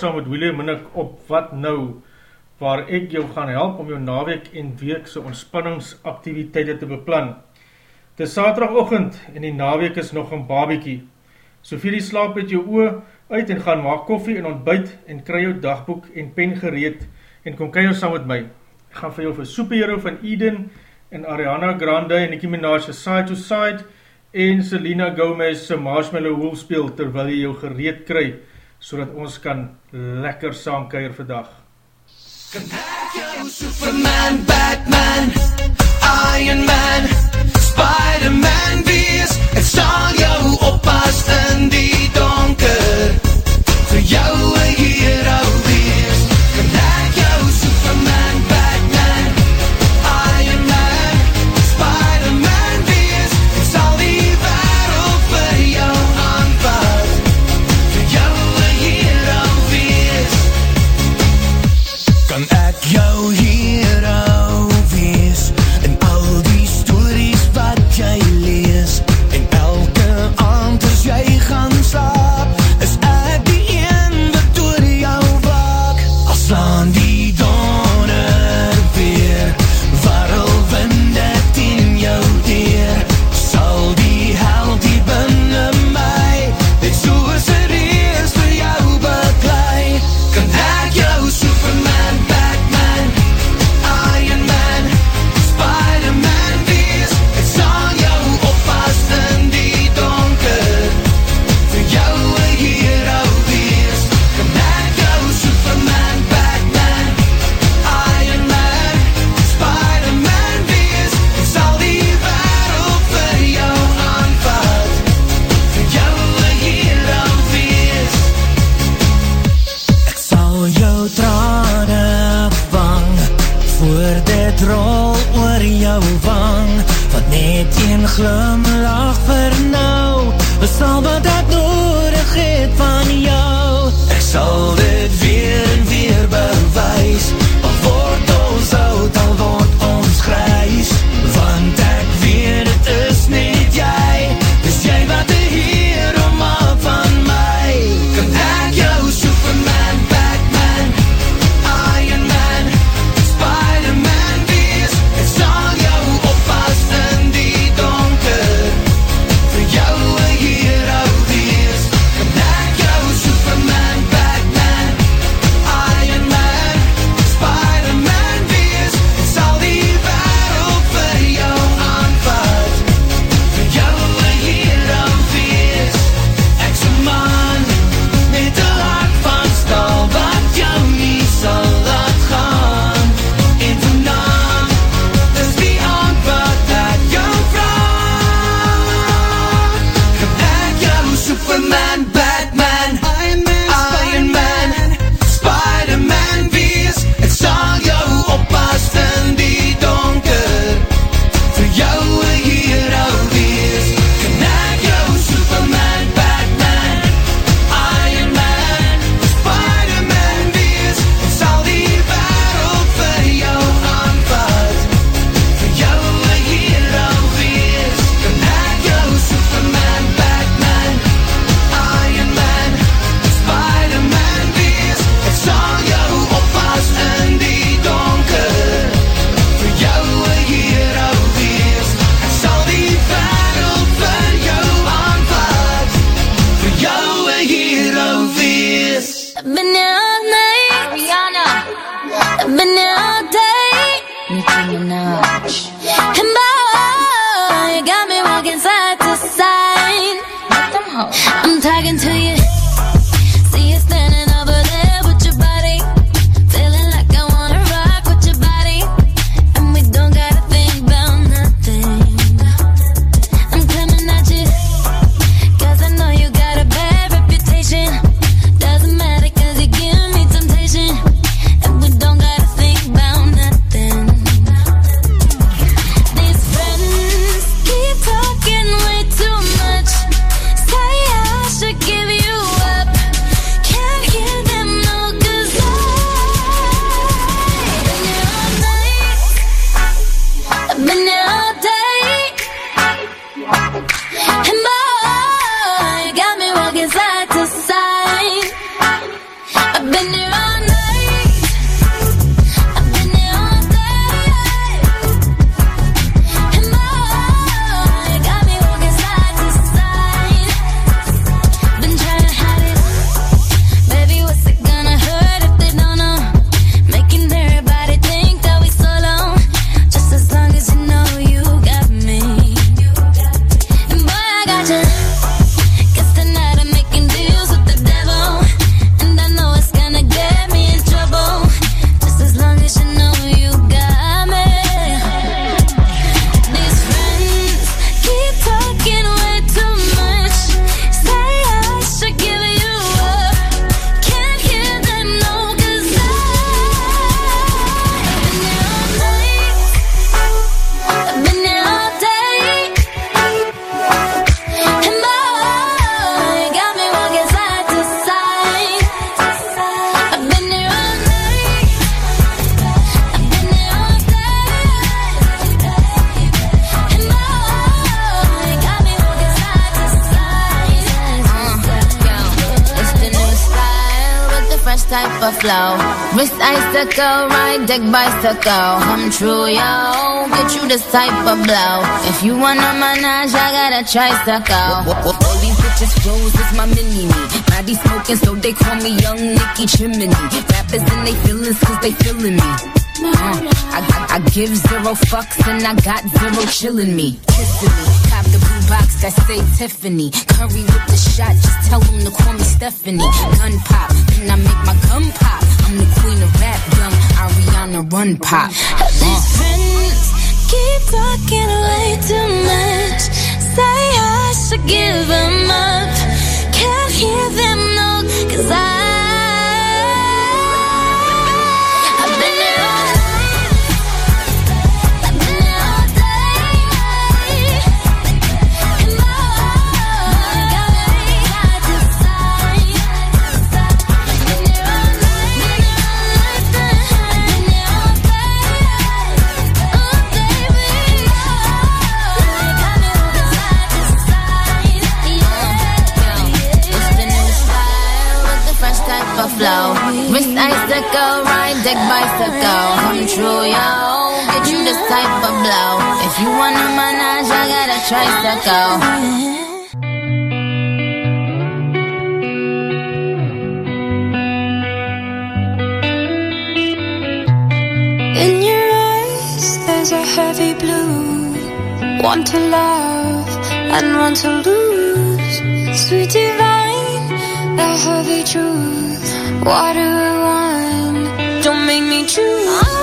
saam met Willem en ek op Wat Nou, waar ek jou gaan help om jou naweek en weekse ontspanningsaktiviteite te beplan. Het is saterdagochtend en die naweek is nog een babiekie. Sofie die slaap met jou oor uit en gaan maak koffie en ontbijt en kry jou dagboek en pen gereed en kom kuier saam met my. Ek gaan vir jou vir Superhero van Eden en Ariana Grande en Nicki Minaj Side to Side en Selena Gomez se Marshmallow Wolf speel terwyl jy jou gereed kry so ons kan lekker saam kuier vandag. Superman, Batman, Iron Man, Spider-Man wees deck bicycle. Come true, yo. Get you this type of blow. If you wanna manage, I got a tricycle. All these bitches flows is my mini me. Body smoking, so they call me Young Nicky Chimney. Rappers and they feelings, cause they feeling me. Uh, I, I, I give zero fucks and I got zero chillin' me. Kissing me. Cop the blue box that say Tiffany. Curry with the shot, just tell them to call me Stephanie. Gun pop, then I make my gun pop. I'm the queen of rap, young Ariana Run Pop. These friends keep talking way too much. Say I should give them up. Can't hear them, no, flow. Wrist icicle, ride deck bicycle. Come true, yo. Get you this type of blow. If you wanna manage, I got a tricycle. In your eyes, there's a heavy blue. One to love and one to lose. Sweet divine, the heavy truth. Water and wine, don't make me choose.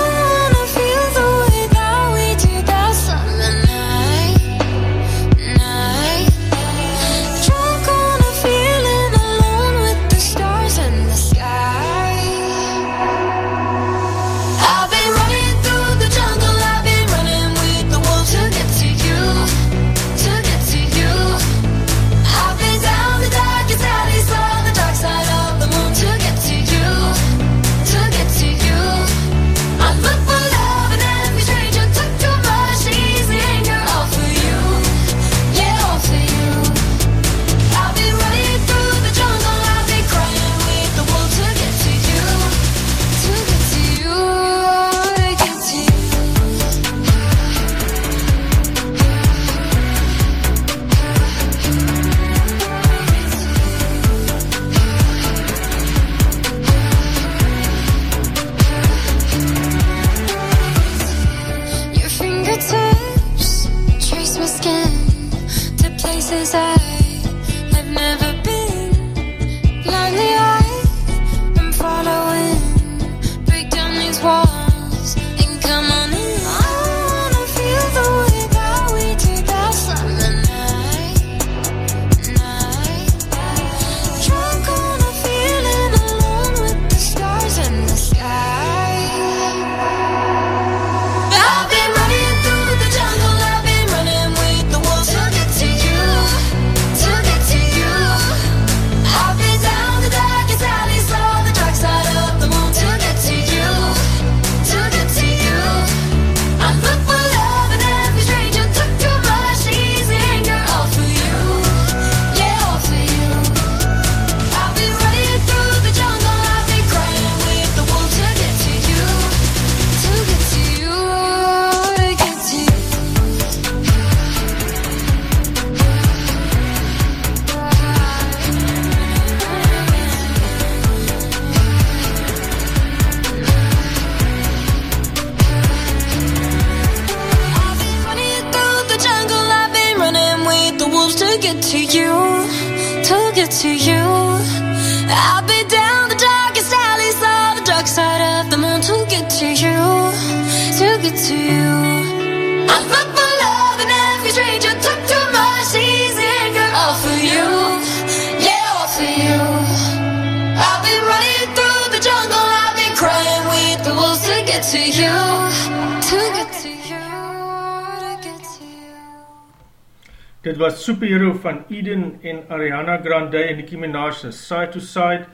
Dit was Superhero van Eden en Ariana Grande en Nicki Minaj se Side to Side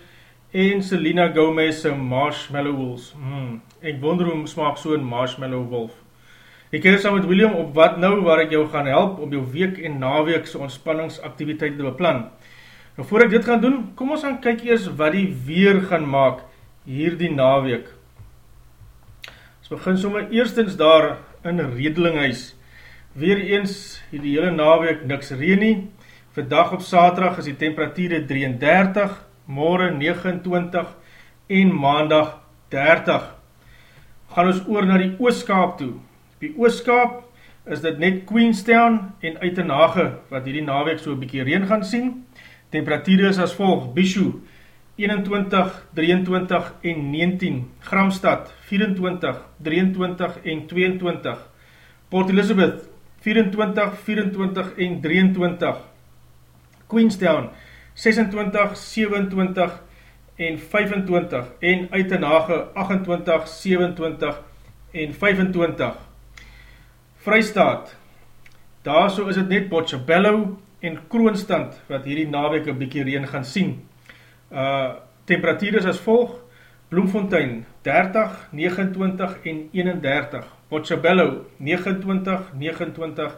en Selena Gomez se Marshmallow Wolves. Hmm, ek wonder hoe smaak so 'n Marshmallow Wolf. Ek keer saam met William op wat nou waar ek jou gaan help om jou week en naweek se ontspanningsaktiwiteite te beplan. Nou voor ek dit gaan doen, kom ons gaan kyk eers wat die weer gaan maak hierdie naweek. Ons begin sommer eerstens daar in Redelinghuis. Weer eens die hele naweek niks reen nie. Vandag op saterdag is die temperatuur 33, morgen 29 en maandag 30. Gaan ons oor na die Ooskaap toe. Op die Ooskaap is dit net Queenstown en Uitenhage wat hierdie naweek so 'n bietjie reën gaan sien. Temperatuur is as volg: Bishu 21, 23 en 19, Gramstad 24, 23 en 22, Port Elizabeth 24, 24 en 23, Queenstown 26, 27 en 25 en Uitenhage 28, 27 en 25. Vrystaat, daar so is het net Botshabello en Kroonstand wat hierdie naweek een bykie reen gaan sien. Uh, temperatuur is as volg, Bloemfontein 30, 29 en 31, Botshabello 29, 29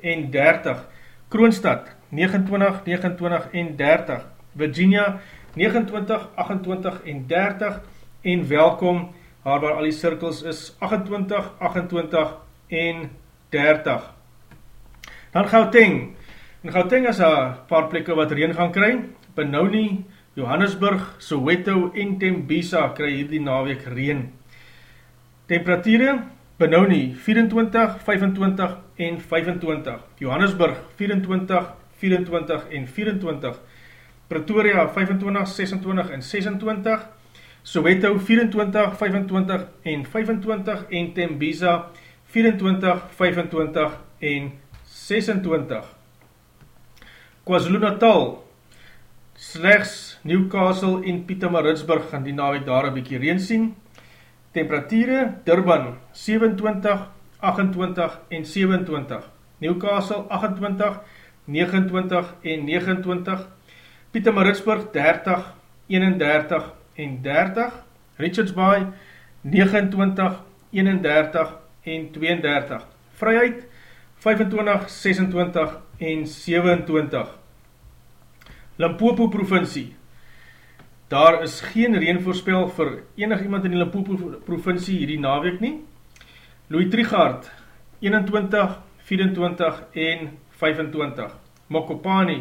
en 30, Kroonstad 29, 29 en 30, Virginia 29, 28 en 30 en welkom, haar waar al die cirkels is 28, 28 en 30. 30. Dan Gauteng. In Gauteng is daar paar plekke wat reen gaan kry. Benoni, Johannesburg, Soweto en Tembisa kry hierdie naweek reen. Temperature, Benoni 24, 25 en 25. Johannesburg 24, 24 en 24. Pretoria 25, 26 en 26. Soweto 24, 25 en 25 en Tembisa 24. 24, 25 en 26. KwaZulu Natal, slechts Newcastle en Pietermaritzburg gaan die naweek daar een bykie reen sien. Temperatuur, Durban 27, 28 en 27. Newcastle 28, 29 en 29. Pietermaritzburg 30, 31 en 30. Richards Bay 29, 31 en 32. Vryheid 25, 26 en 27. Limpopo provincie. Daar is geen reenvoorspel vir enig iemand in die Limpopo provincie hierdie naweek nie. Louis Trigard 21, 24 en 25. Mokopani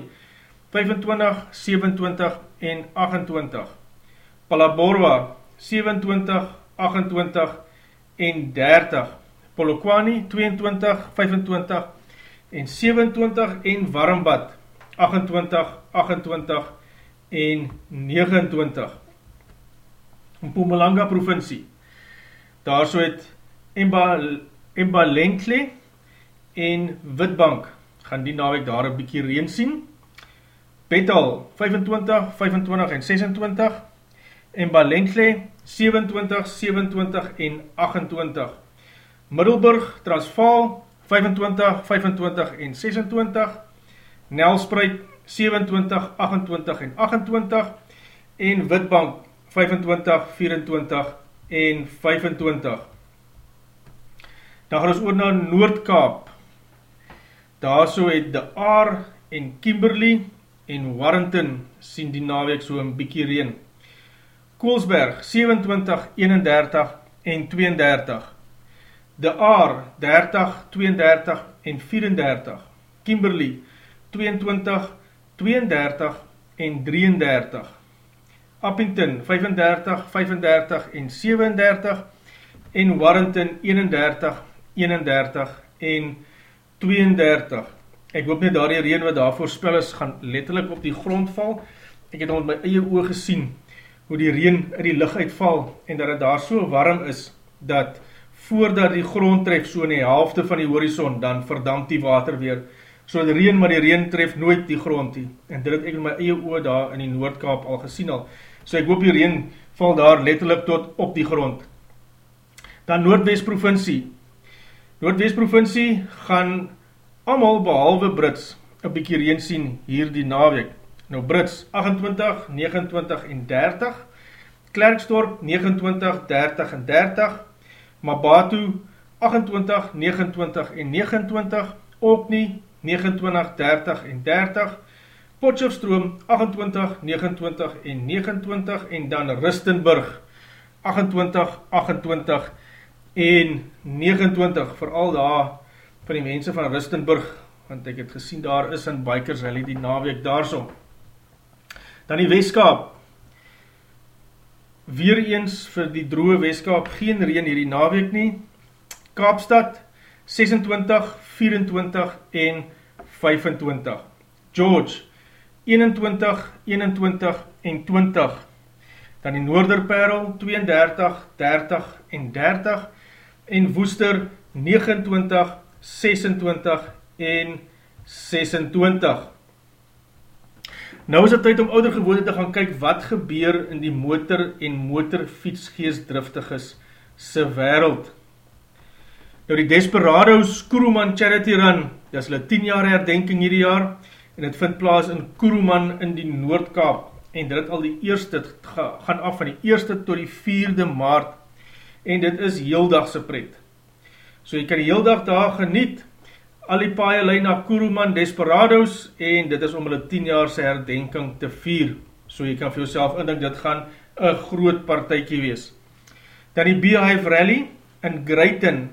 25, 27 en 28. Palaborwa 27, 28 en 30. Polokwane 22, 25 en 27 en Warmbad 28, 28 en 29. In Pumalanga provincie, daar so het Emba, Emba Lenkle en Witbank gaan die naweek daar een bykie reen sien. Betal 25, 25 en 26 Emba Lenkle 27, 27 en 28 Middelburg, Transvaal, 25, 25 en 26, Nelspreid, 27, 28 en 28, en Witbank, 25, 24 en 25. Dan gaan ons oor na Noordkaap, daar so het De Aar en Kimberley en Warrington sien die naweek so een bykie reen. Koolsberg, 27, 31 en 32, De Aar 30, 32 en 34, Kimberley 22, 32 en 33, Appington 35, 35 en 37 en Warrington 31, 31 en 32. Ek hoop net daar die reen wat daar voorspel is, gaan letterlik op die grond val. Ek het al met my eie oog gesien, hoe die reen in die licht uitval, en dat het daar so warm is, dat voordat die grond tref so in die helfte van die horizon, dan verdamp die water weer. So die reen, maar die reen tref nooit die grond nie. En dit het ek in my eie oor daar in die Noordkaap al gesien al. So ek hoop die reen val daar letterlik tot op die grond. Dan Noordwest provincie. Noordwest provincie gaan allemaal behalwe Brits een bykie reen sien hier die naweek. Nou Brits 28, 29 en 30. Klerkstorp 29, 30 en 30. Mabatu 28, 29 en 29, Opni 29, 30 en 30, Potchefstroom 28, 29 en 29 en dan Ristenburg 28, 28 en 29, vooral daar van die mense van Rustenburg, want ek het gesien daar is in Bikers Rally die naweek daarsom. Dan die Westkaap, weer eens vir die droe Westkaap, geen reen hierdie naweek nie, Kaapstad, 26, 24 en 25, George, 21, 21 en 20, dan die Noorderperl, 32, 30 en 30, en Woester, 29, 26 en 26. Nou is het tyd om ouder gewoonte te gaan kyk wat gebeur in die motor en motorfietsgeestdriftiges se wereld. Nou die Desperados Kuruman Charity Run, dit is hulle 10 jaar herdenking hierdie jaar en dit vind plaas in Kuruman in die Noordkaap en dit al die eerste, gaan af van die eerste tot die vierde maart en dit is heel dagse pret. So jy kan die heel dag daar geniet, al die paie lei na Kuruman Desperados en dit is om hulle 10 jaarse herdenking te vier. So jy kan vir jouself indink dit gaan 'n groot partytjie wees. Dan die Beehive Rally in Greyton.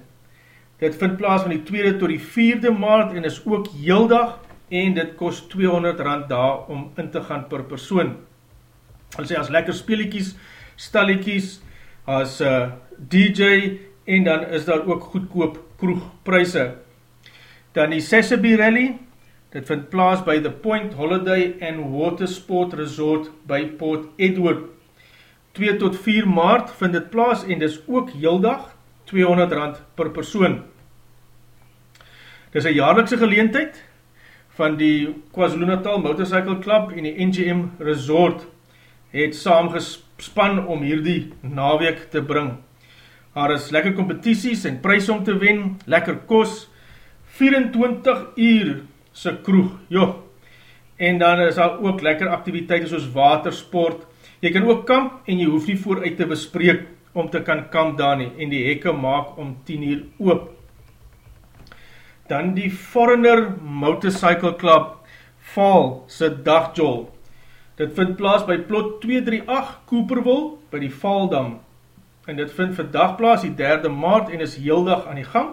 Dit vind plaas van die 2de tot die 4de Maart en is ook heeldag en dit kos R200 daar om in te gaan per persoon. Hulle sê as lekker speletjies, stalletjies, as uh, DJ en dan is daar ook goedkoop kroegpryse. Dan die Sesame Rally, dit vind plaas by The Point Holiday and Watersport Resort by Port Edward. 2 tot 4 maart vind dit plaas en dis ook heel dag, 200 rand per persoon. Dis een jaarlikse geleentheid van die KwaZulu Natal Motorcycle Club en die NGM Resort het saam gespan om hierdie naweek te bring. Daar is lekker competities en prijs om te wen, lekker kos, 24 uur se kroeg, joh. En dan is daar ook lekker activiteite soos watersport. Jy kan ook kamp en jy hoef nie vooruit te bespreek om te kan kamp daar nie. En die hekke maak om 10 uur oop. Dan die Foreigner Motorcycle Club Val se dagjol. Dit vind plaas by plot 238 Cooperville by die Valdam. En dit vind vir dagplaas die 3de maart en is heel dag aan die gang.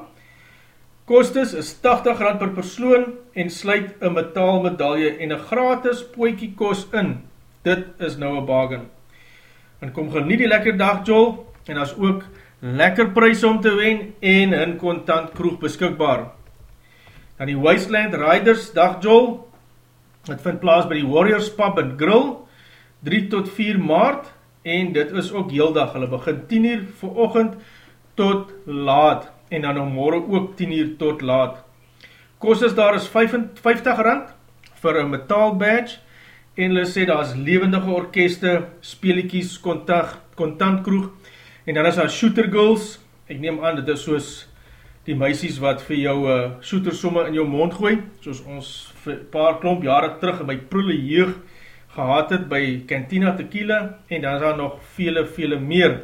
Kostes is 80 rand per persoon en sluit een metaal medaille en een gratis poekie kos in. Dit is nou een bargain. En kom geniet die lekker dag, Joel, en as ook lekker prijs om te wen en een kontant kroeg beskikbaar. Dan die Wasteland Riders dag, Joel, het vind plaas by die Warriors Pub and Grill, 3 tot 4 maart, en dit is ook heel dag, hulle begin 10 uur vir ochend tot laat, en dan om morgen ook 10 uur tot laat. Kost is daar is 50 rand vir een metaal badge en hulle sê daar is levendige orkeste, speeliekies, kontant kroeg en dan is daar shooter girls, ek neem aan dit is soos die meisies wat vir jou uh, shooter somme in jou mond gooi, soos ons paar klomp jare terug in my proele jeug gehad het by Cantina Tequila en dan is daar nog vele, vele meer.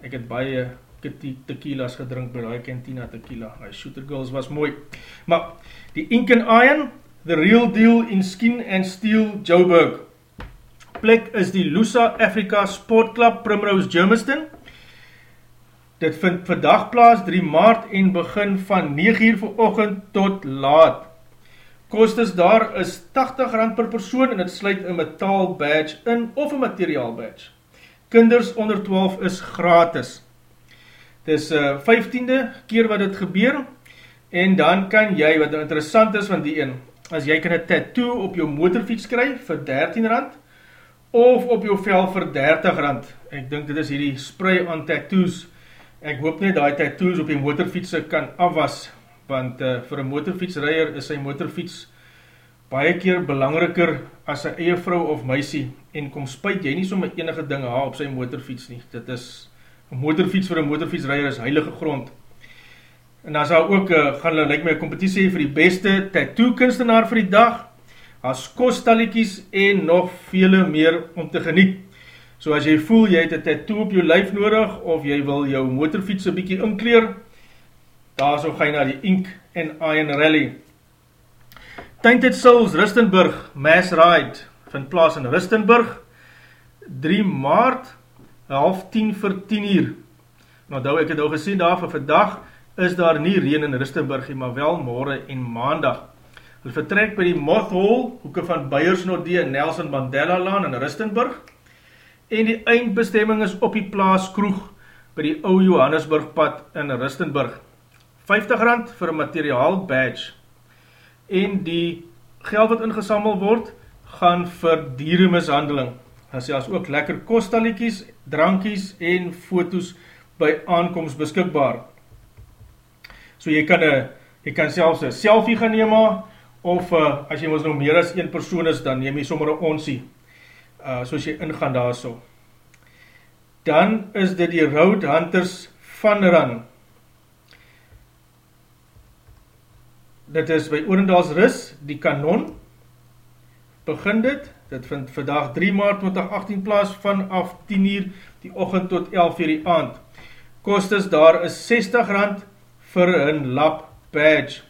Ek het baie tequila's gedrink by die cantina tequila. Die shooter girls was mooi. Maar die Ink and Iron, the real deal in skin and steel Joburg. Plek is die Lusa Africa Sport Club Primrose Germiston. Dit vind vandag plaas 3 maart en begin van 9 uur vir ochend tot laat. Kostes daar is 80 rand per persoon en het sluit een metaal badge in of een materiaal badge. Kinders onder 12 is gratis. Dit is uh, 15de keer wat dit gebeur, en dan kan jy, wat interessant is van die een, as jy kan een tattoo op jou motorfiets skryf vir 13 rand, of op jou vel vir 30 rand. Ek dink dit is hierdie spray on tattoos. Ek hoop nie die tattoos op die motorfietse kan afwas, want uh, vir een motorfietsrijder is sy motorfiets baie keer belangriker as sy eie vrou of meisie, en kom spuit jy nie so met enige dinge ha op sy motorfiets nie. Dit is Een motorfiets vir een motorfietsrijder is heilige grond. En dan sal ook, uh, gaan hulle like my competitie vir die beste tattoo kunstenaar vir die dag, as kostaliekies en nog vele meer om te geniet. So as jy voel jy het een tattoo op jou lijf nodig, of jy wil jou motorfiets een bykie inkleer, daar so ga jy na die Ink en Iron Rally. Tainted Souls Rustenburg Mass Ride vind plaas in Rustenburg, 3 maart half 10 vir 10 uur. Nou ek het al gesien daar vir vandag is daar nie reen in Rustenburg maar wel morgen en maandag. Hulle vertrek by die Moth Hall, hoeke van Beiersnodee en Nelson Mandela Laan in Rustenburg. En die eindbestemming is op die plaas Kroeg by die ou Johannesburg pad in Rustenburg. 50 rand vir een materiaal badge. En die geld wat ingesammel word, gaan vir dieremishandeling. As jy as ook lekker kostaliekies, drankies en foto's by aankomst beskikbaar. So jy kan, a, jy kan selfs een selfie gaan neem of uh, as jy ons nou meer as een persoon is, dan neem jy sommer een onsie, uh, soos jy ingaan daar so. Dan is dit die Roadhunters van Run. Dit is by Oorendals Ris, die kanon, begin dit, dit vind vandag 3 maart 2018 plaas vanaf 10 uur die ochend tot 11 uur die aand. Kostes daar is 60 rand vir een lap badge.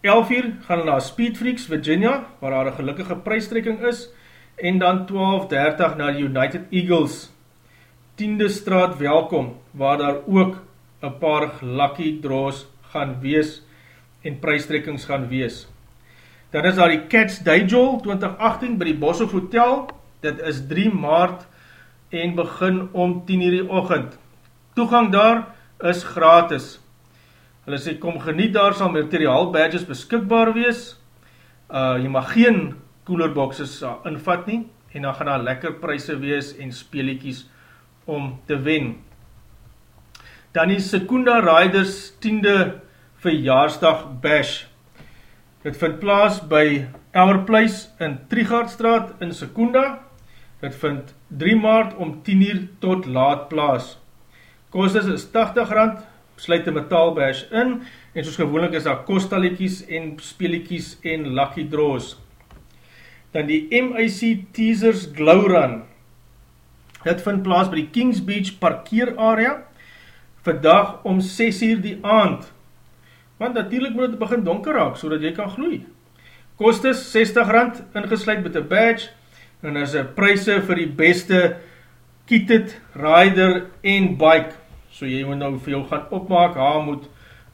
11 uur gaan na Speedfreaks Virginia, waar daar een gelukkige prijstrekking is, en dan 12.30 na United Eagles, 10de straat welkom, waar daar ook een paar lucky draws gaan wees, en prijstrekkings gaan wees. Dan is daar die Cats Dijol 2018 by die Boshoff Hotel, dit is 3 maart, en begin om 10 uur die ochend. Toegang daar is gratis, Hulle sê, kom geniet daar sal materiaal badges beskikbaar wees, uh, jy mag geen coolerboxes uh, invat nie, en dan gaan daar lekker prijse wees en speeliekies om te wen. Dan die Sekunda Riders 10de verjaarsdag bash. Dit vind plaas by Our Place in Trigaardstraat in Sekunda. Dit vind 3 maart om 10 uur tot laat plaas. Kostes is 80 rand sluit die metaalbash in, en soos gewoonlik is daar kostaliekies en speeliekies en lucky draws. Dan die MIC Teasers Glow Run, dit vind plaas by die Kings Beach parkeer area, vandag om 6 uur die aand, want natuurlijk moet het begin donker raak, so jy kan gloei. Kostes 60 rand, ingesluid met een badge, en is een prijse vir die beste kieted, rider en bike, so jy moet nou vir jou gaan opmaak, haar moet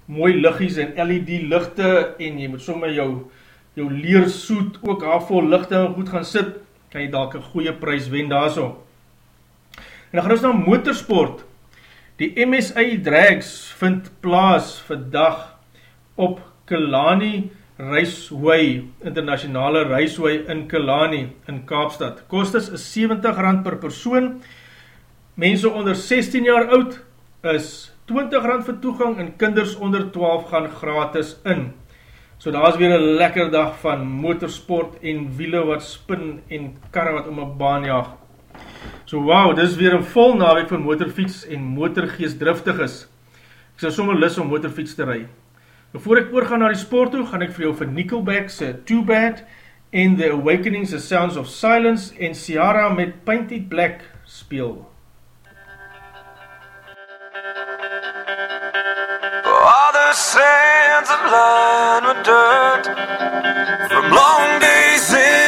mooi liggies en LED lichte, en jy moet sommer jou, jou leersoet ook haar vol lichte en goed gaan sit, kan jy dalk een goeie prijs wen daar so. En dan gaan ons na motorsport, die MSI Drags vind plaas vandag op Kilani Raceway, internationale Raceway in Kilani in Kaapstad. Kostes is 70 rand per persoon, mense onder 16 jaar oud, is 20 rand vir toegang en kinders onder 12 gaan gratis in. So daar is weer een lekker dag van motorsport en wiele wat spin en karre wat om een baan jaag. So wauw, dit is weer een vol nawek van motorfiets en motorgeest driftig is. Ek sal sommer lis om motorfiets te rij. Voor ek oorgaan na die sport toe, gaan ek vir jou vir Nickelback's Too Bad en The Awakenings, The Sounds of Silence en Ciara met Painted Black speel. Sands of line with dirt. From long days in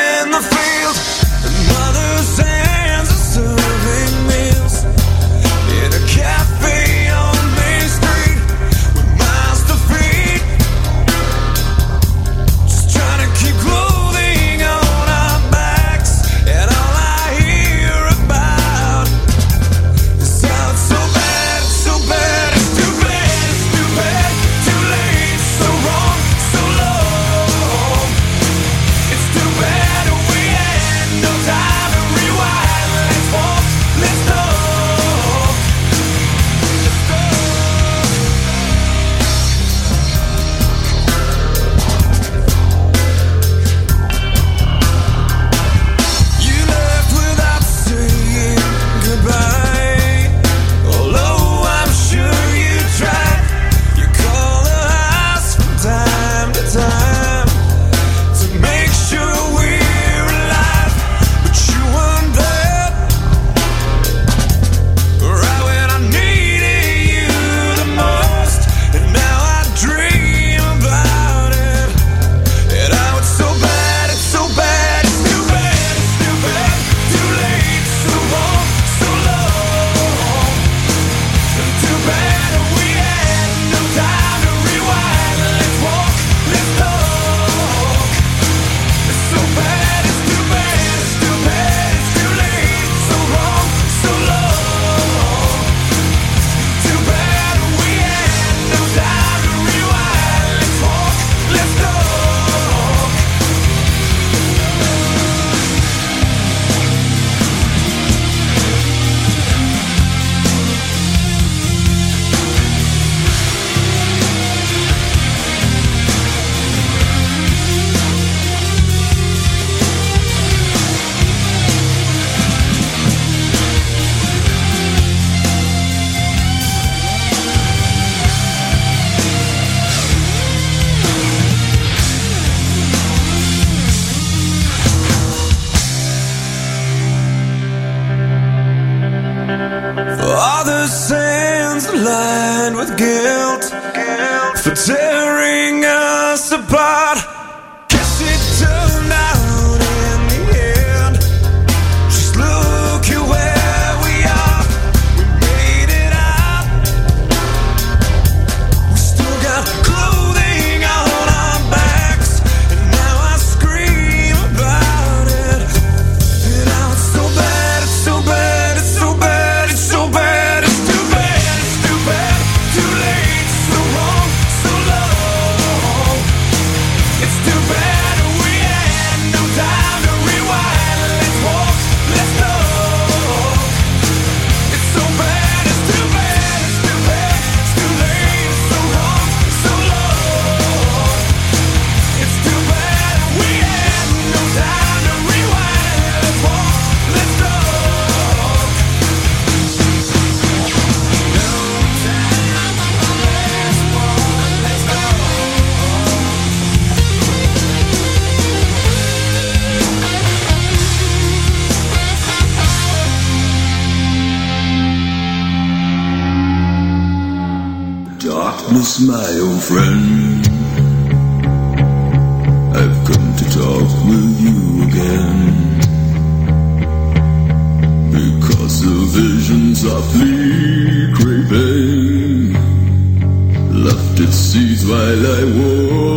with guilt for tearing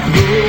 not good.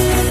If I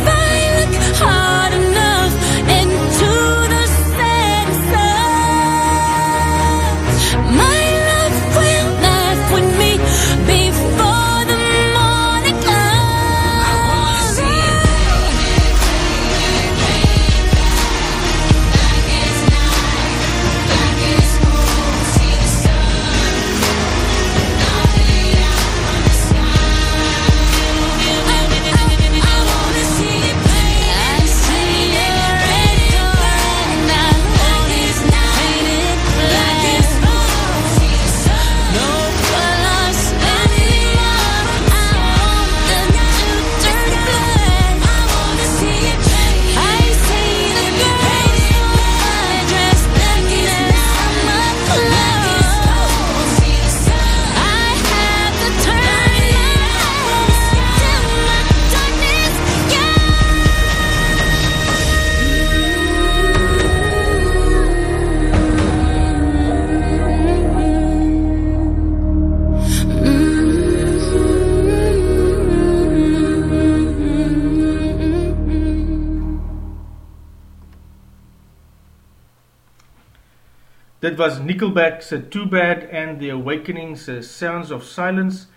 Dit was Nickelback se Too Bad and The Awakening se Sounds of Silence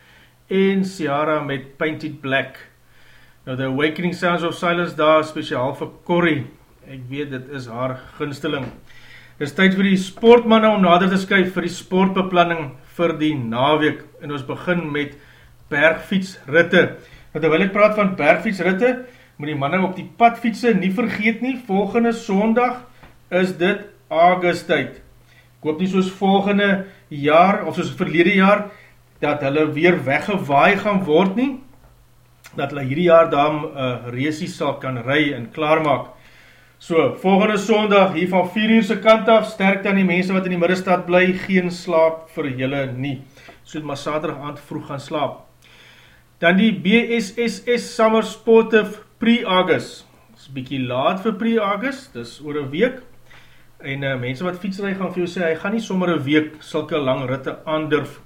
en Ciara met Painted Black. Nou The Awakening Sounds of Silence daar speciaal vir Corrie. Ek weet dit is haar gunsteling. Dit is tyd vir die sportmanne om nader te skuif vir die sportbeplanning vir die naweek. En ons begin met bergfietsritte. Nou terwyl ek praat van bergfietsritte, moet die manne op die padfietsse nie vergeet nie, volgende Sondag is dit Augustyd. Ek hoop nie soos volgende jaar, of soos verlede jaar, dat hulle weer weggewaai gaan word nie, dat hulle hierdie jaar daar uh, reesies sal kan ry en klaarmaak. So, volgende Sondag hier van 4 uur se kant af, sterkte aan die mense wat in die middestad bly, geen slaap vir julle nie. So, maar saterdag aand vroeg gaan slaap. Dan die BSSS Summer Sportive Pre-August. Dis bietjie laat vir Pre-August, dis oor 'n week. En uh, mense wat fietsry gaan vir jou sê, hy gaan nie sommer 'n week sulke lang ritte aandurf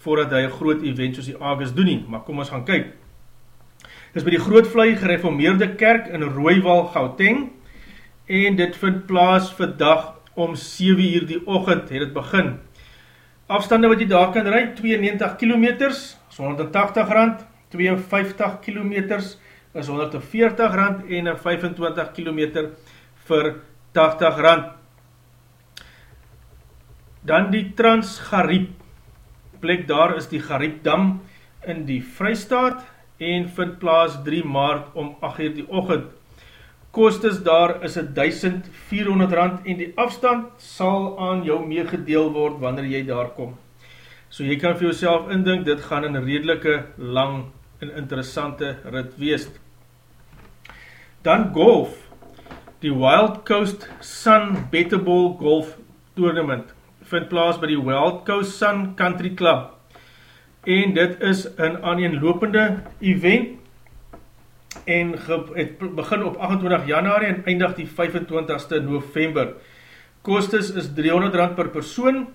voordat hy 'n groot event soos die August doen nie, maar kom ons gaan kyk. Dis by die Groot Vlei Gereformeerde Kerk in Rooiwal, Gauteng. En dit vind plaas vandag om 7 uur die oggend het dit begin. Afstande wat jy daar kan ry, 92 km, is 180 rand, 52 km is 140 rand en 'n 25 km vir 80 rand. Dan die Transgariep. Plek daar is die Gariepdam in die Vrystaat en vind plaas 3 Maart om 8 uur die oggend. Kostes daar is 1400 rand en die afstand sal aan jou meegedeel word wanneer jy daar kom. So jy kan vir jouself indink, dit gaan een redelike lang en interessante rit wees. Dan golf, die Wild Coast Sun Betterball Golf Tournament vind plaas by die Wild Coast Sun Country Club en dit is een aaneenlopende event en het begin op 28 januari en eindig die 25ste november. Kostes is 300 rand per persoon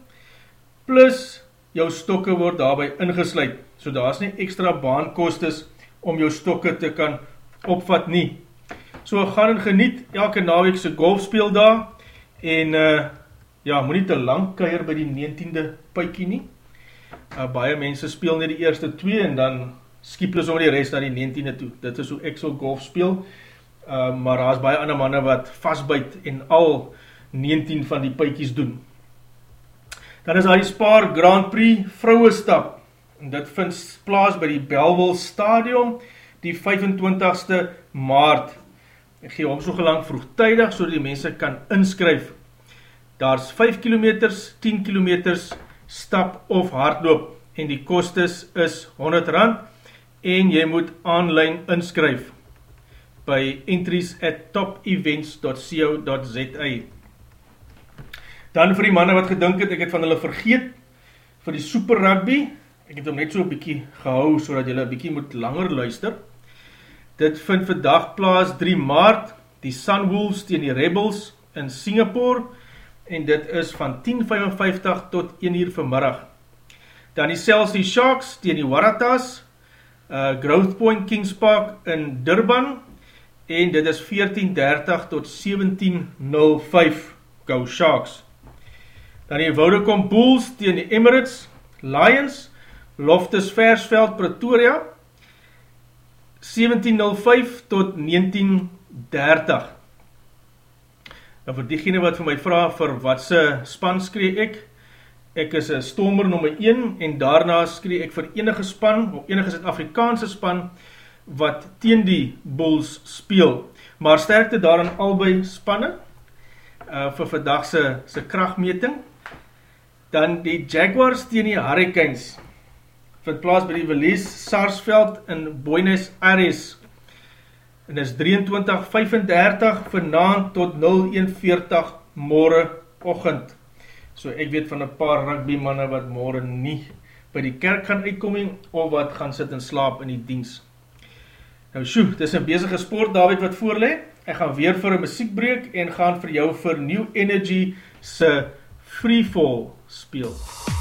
plus jou stokke word daarby ingesluid, so daar is nie extra baankostes om jou stokke te kan opvat nie. So gaan en geniet elke naweekse golfspeel daar, en uh, ja, moet nie te lang keier by die 19de puikie nie. Uh, baie mense speel nie die eerste twee, en dan skiep hulle sommer die rest na die 19de toe. Dit is hoe ek so golf speel, uh, maar daar is baie ander manne wat vastbuit en al 19 van die puikies doen. Dan is daar die Spar Grand Prix vrouwe stap. En dit vind plaas by die Belville Stadion die 25ste maart. Ek gee hom so gelang vroegtijdig so die mense kan inskryf. Daar is 5 km, 10 km stap of hardloop en die kostes is 100 rand en jy moet online inskryf by entries at topevents.co.za Dan vir die manne wat gedink het, ek het van hulle vergeet, vir die super rugby, ek het hom net so bykie gehou, so dat julle bykie moet langer luister. Dit vind vandag plaas 3 maart, die Sunwolves tegen die Rebels in Singapore, en dit is van 10.55 tot 1 uur vanmiddag. Dan die Chelsea Sharks tegen die Waratahs, uh, Growth Point Kings Park in Durban, en dit is 14.30 tot 17.05, Go Sharks. Dan die Vodacom Bulls tegen die Emirates, Lions, Loftus Versveld Pretoria, 1705 tot 1930. En vir diegene wat vir my vraag vir wat se span skree ek, ek is een stormer nummer 1 en daarna skree ek vir enige span, of enige Zuid-Afrikaanse span, wat teen die Bulls speel. Maar sterkte daarin albei spanne, uh, vir vandagse se krachtmeting, Dan die Jaguars teen die Hurricanes. Vind plaas by die Verlies Sarsveld in Buenos Aires en is 23.35 vanavond tot 0.41 morgen ochend. So ek weet van een paar rugby manne wat morgen nie by die kerk gaan uitkoming of wat gaan sit en slaap in die diens. Nou sjoe, dit is een bezige sport David wat voorle. Ek gaan weer vir een muziekbreek en gaan vir jou vir New Energy se Freefall speel. Dit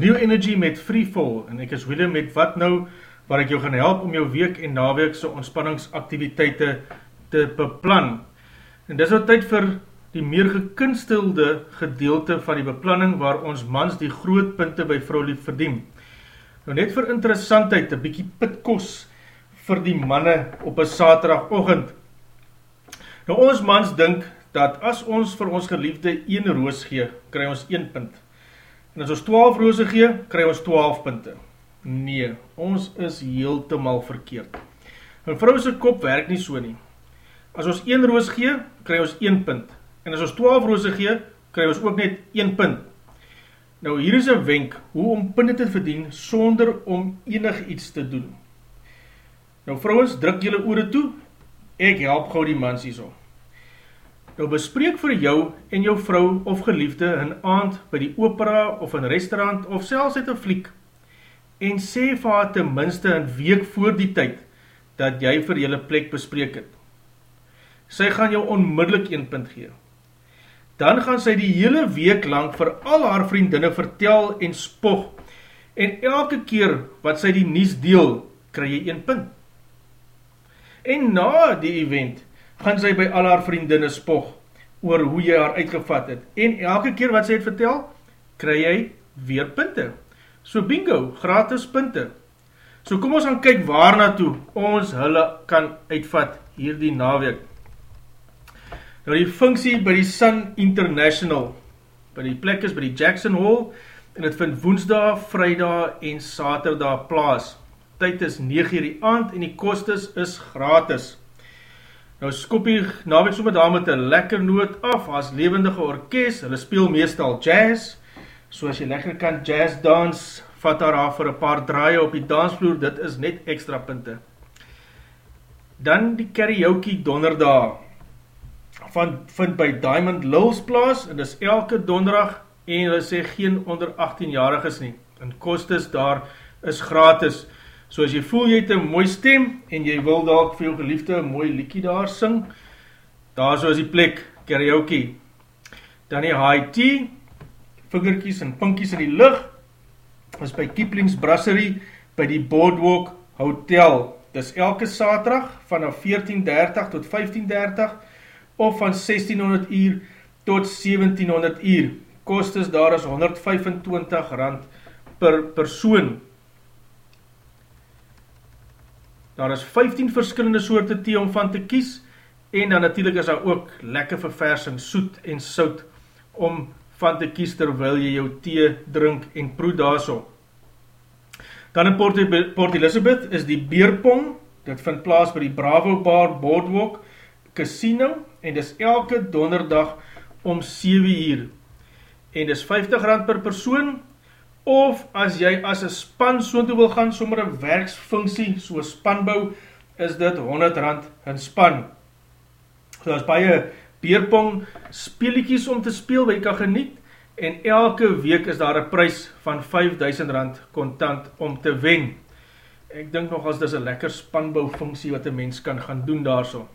New Energy met Freefall en ek is Willem met Wat Nou waar ek jou gaan help om jou week en naweekse ontspanningsaktiviteite te beplan. En dis nou tyd vir die meer gekunstelde gedeelte van die beplanning waar ons mans die groot punte by vrouwlief verdien. Nou net vir interessantheid, een bykie pitkos vir die manne op een saterdagochtend. Nou ons mans dink dat as ons vir ons geliefde 1 roos gee, kry ons 1 punt. En as ons 12 roose gee, kry ons 12 punte. Nee, ons is heel te mal verkeerd. Een vrouwse kop werk nie so nie. As ons 1 roos gee, kry ons 1 punt. En as ons 12 roose gee, kry ons ook net 1 punt. Nou hier is een wenk hoe om punte te verdien sonder om enig iets te doen. Nou vrouwens, druk jylle oore toe, ek help gauw die mans hier so. Nou bespreek vir jou en jou vrou of geliefde een aand by die opera of een restaurant of selfs uit een fliek en sê vir haar ten minste een week voor die tyd dat jy vir jylle plek bespreek het. Sy gaan jou onmiddellik een punt gee. Dan gaan sy die hele week lang vir al haar vriendinne vertel en spog en elke keer wat sy die nies deel, kry jy een punt. En na die event, gaan sy by al haar vriendinne spog oor hoe jy haar uitgevat het. En elke keer wat sy het vertel, kry jy weer punte. So bingo, gratis punte. So kom ons gaan kyk waar naartoe ons hulle kan uitvat hier die naweek. Nou die funksie by die Sun International, by die plek is by die Jackson Hall, en het vind woensdag, vrijdag en saterdag plaas. Tyd is 9 uur die aand en die kostes is gratis. Nou skop die naweek so met daar met een lekker noot af, as levendige orkest, hulle speel meestal jazz, so as jy lekker kan jazz dans, vat daar af vir een paar draaie op die dansvloer, dit is net extra punte. Dan die karaoke donderdag, van, vind by Diamond Lils plaas, en dis elke donderdag, en hulle sê geen onder 18-jarig is nie, en kostes daar is gratis, So as jy voel jy het een mooi stem en jy wil dalk vir jou geliefde een mooi liekie daar sing, daar so is die plek, karaoke. Dan die high tea, vingerkies en pinkies in die lucht, is by Kieplings Brasserie, by die Boardwalk Hotel. Dis elke saterdag vanaf 14.30 tot 15.30 of van 1600 uur tot 1700 uur. Kostes daar is 125 rand per persoon. Daar is 15 verskillende soorte thee om van te kies en dan natuurlijk is daar ook lekker verversing, soet en sout om van te kies terwyl jy jou thee drink en proe daar so. Dan in Port, Port Elizabeth is die Beerpong, dit vind plaas by die Bravo Bar Boardwalk Casino en dis elke donderdag om 7 uur en dis 50 rand per persoon of as jy as een span so toe wil gaan, sommer een werksfunksie, so spanbou, is dit 100 rand in span. So as baie beerpong speeliekies om te speel, wat jy kan geniet, en elke week is daar een prijs van 5000 rand kontant om te wen. Ek dink nog as dit een lekker spanbou funksie wat een mens kan gaan doen daar so.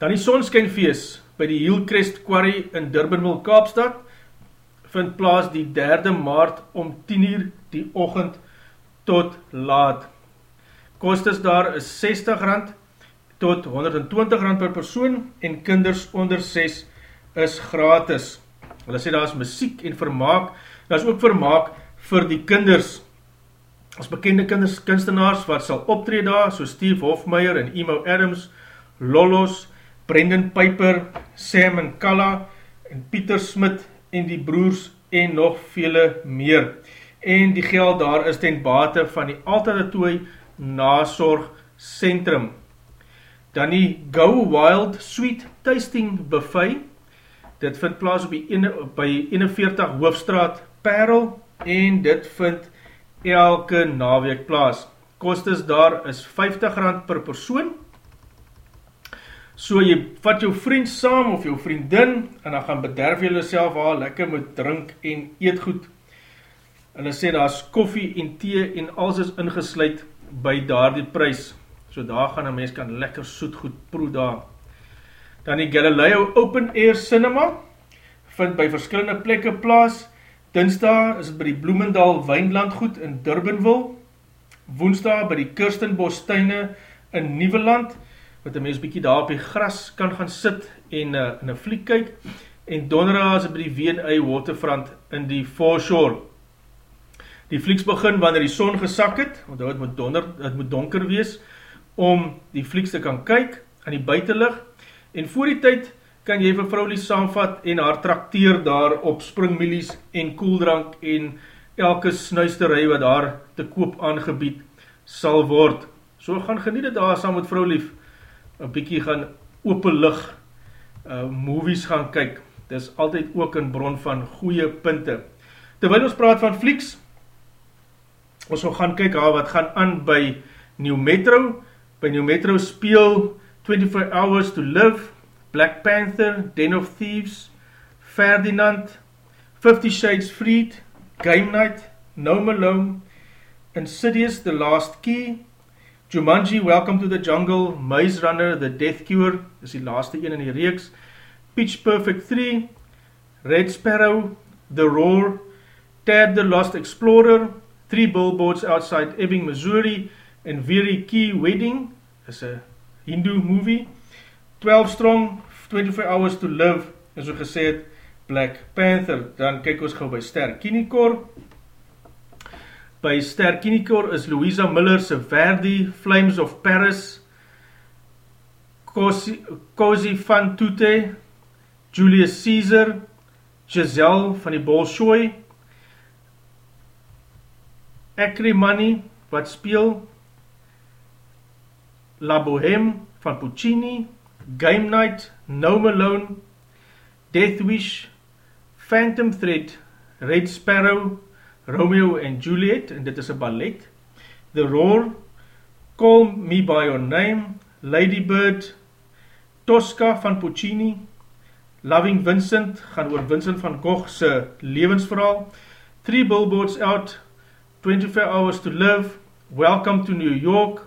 Dan die Sonskynfeest by die Hillcrest Quarry in Durbanville, Kaapstad, vind plaas die 3de maart om 10 uur die ochend tot laat. Kostes daar is 60 rand tot 120 rand per persoon en kinders onder 6 is gratis. Hulle sê daar is muziek en vermaak, daar is ook vermaak vir die kinders. As bekende kinders, kunstenaars wat sal optreed daar, so Steve Hofmeyer en Emo Adams, Lollos, Brendan Piper, Sam en Kalla en Pieter Smit en die broers en nog vele meer. En die geld daar is ten bate van die Altadatooi Nazorg Centrum. Dan die Go Wild Sweet Tasting Buffet. Dit vind plaas op die ene, by 41 Hoofstraat Perl en dit vind elke naweek plaas. Kostes daar is 50 rand per persoon So jy vat jou vriend saam of jou vriendin en dan gaan bederf jy hulle self haar lekker met drink en eet goed. Hulle sê daar is koffie en thee en alles is ingesluid by daar die prijs. So daar gaan een mens kan lekker soet goed proe daar. Dan die Galileo Open Air Cinema vind by verskillende plekke plaas. Dinsdag is het by die Bloemendal Wijnlandgoed in Durbanville. Woensdag by die Kirstenbostuine in Nieuweland, wat een mens bykie daar op die gras kan gaan sit en uh, een fliek kyk. En donderdag is het by die W&A Waterfront in die Foreshore. Die flieks begin wanneer die son gesak het, want het moet, donder, het moet donker wees, om die flieks te kan kyk aan die buitenlig. En voor die tyd kan jy vir vrouwlie saamvat en haar trakteer daar op springmilies en koeldrank en elke snuisterij wat daar te koop aangebied sal word. So gaan geniet het daar saam met vrouwlief, een bykie gaan openlig uh, movies gaan kyk. Dit is altyd ook een bron van goeie punte. Terwyl ons praat van flieks, ons gaan kyk haar wat gaan aan by New Metro. By New Metro speel 24 Hours to Live, Black Panther, Den of Thieves, Ferdinand, Fifty Shades Freed, Game Night, No Malone, Insidious, The Last Key, Jumanji, Welcome to the Jungle, Maze Runner, The Death Cure, is die laaste een in die reeks, Pitch Perfect 3, Red Sparrow, The Roar, Tad the Lost Explorer, Three Billboards Outside Ebbing, Missouri, en Very Key Wedding, is een Hindu movie, 12 Strong, 24 Hours to Live, en so gesê het, Black Panther, dan kyk ons gauw by Ster Kinikor, by Ster Kinikor is Louisa Miller se Verdi, Flames of Paris, Cozy van Tute, Julius Caesar, Giselle van die Bolshoi, Acrimony, wat speel, La Boheme van Puccini, Game Night, No Malone, Death Wish, Phantom Thread, Red Sparrow, Romeo and Juliet, en dit is een ballet, The Roar, Call Me By Your Name, Lady Bird, Tosca van Puccini, Loving Vincent, gaan oor Vincent van Gogh se levensverhaal, Three Billboards Out, 24 Hours to Live, Welcome to New York,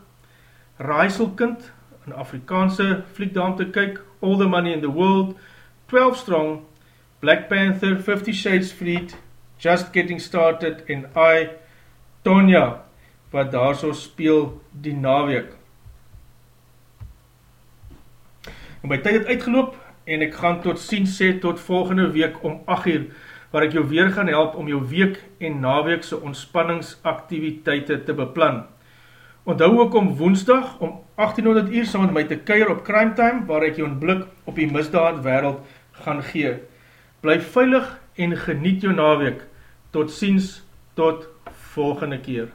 Raaiselkind, een Afrikaanse fliekdaam te kyk, All the Money in the World, 12 Strong, Black Panther, 50 Shades Freed, Just Getting Started en I, Tonya, wat daar so speel die naweek. En my tyd het uitgeloop en ek gaan tot ziens sê tot volgende week om 8 uur, waar ek jou weer gaan help om jou week en naweekse ontspanningsaktiviteite te beplan. Onthou ook om woensdag om 1800 uur saam met my te keir op Crime Time, waar ek jou een blik op die misdaad wereld gaan gee. Blijf veilig en geniet jou naweek. Tot ziens, tot volgende keer.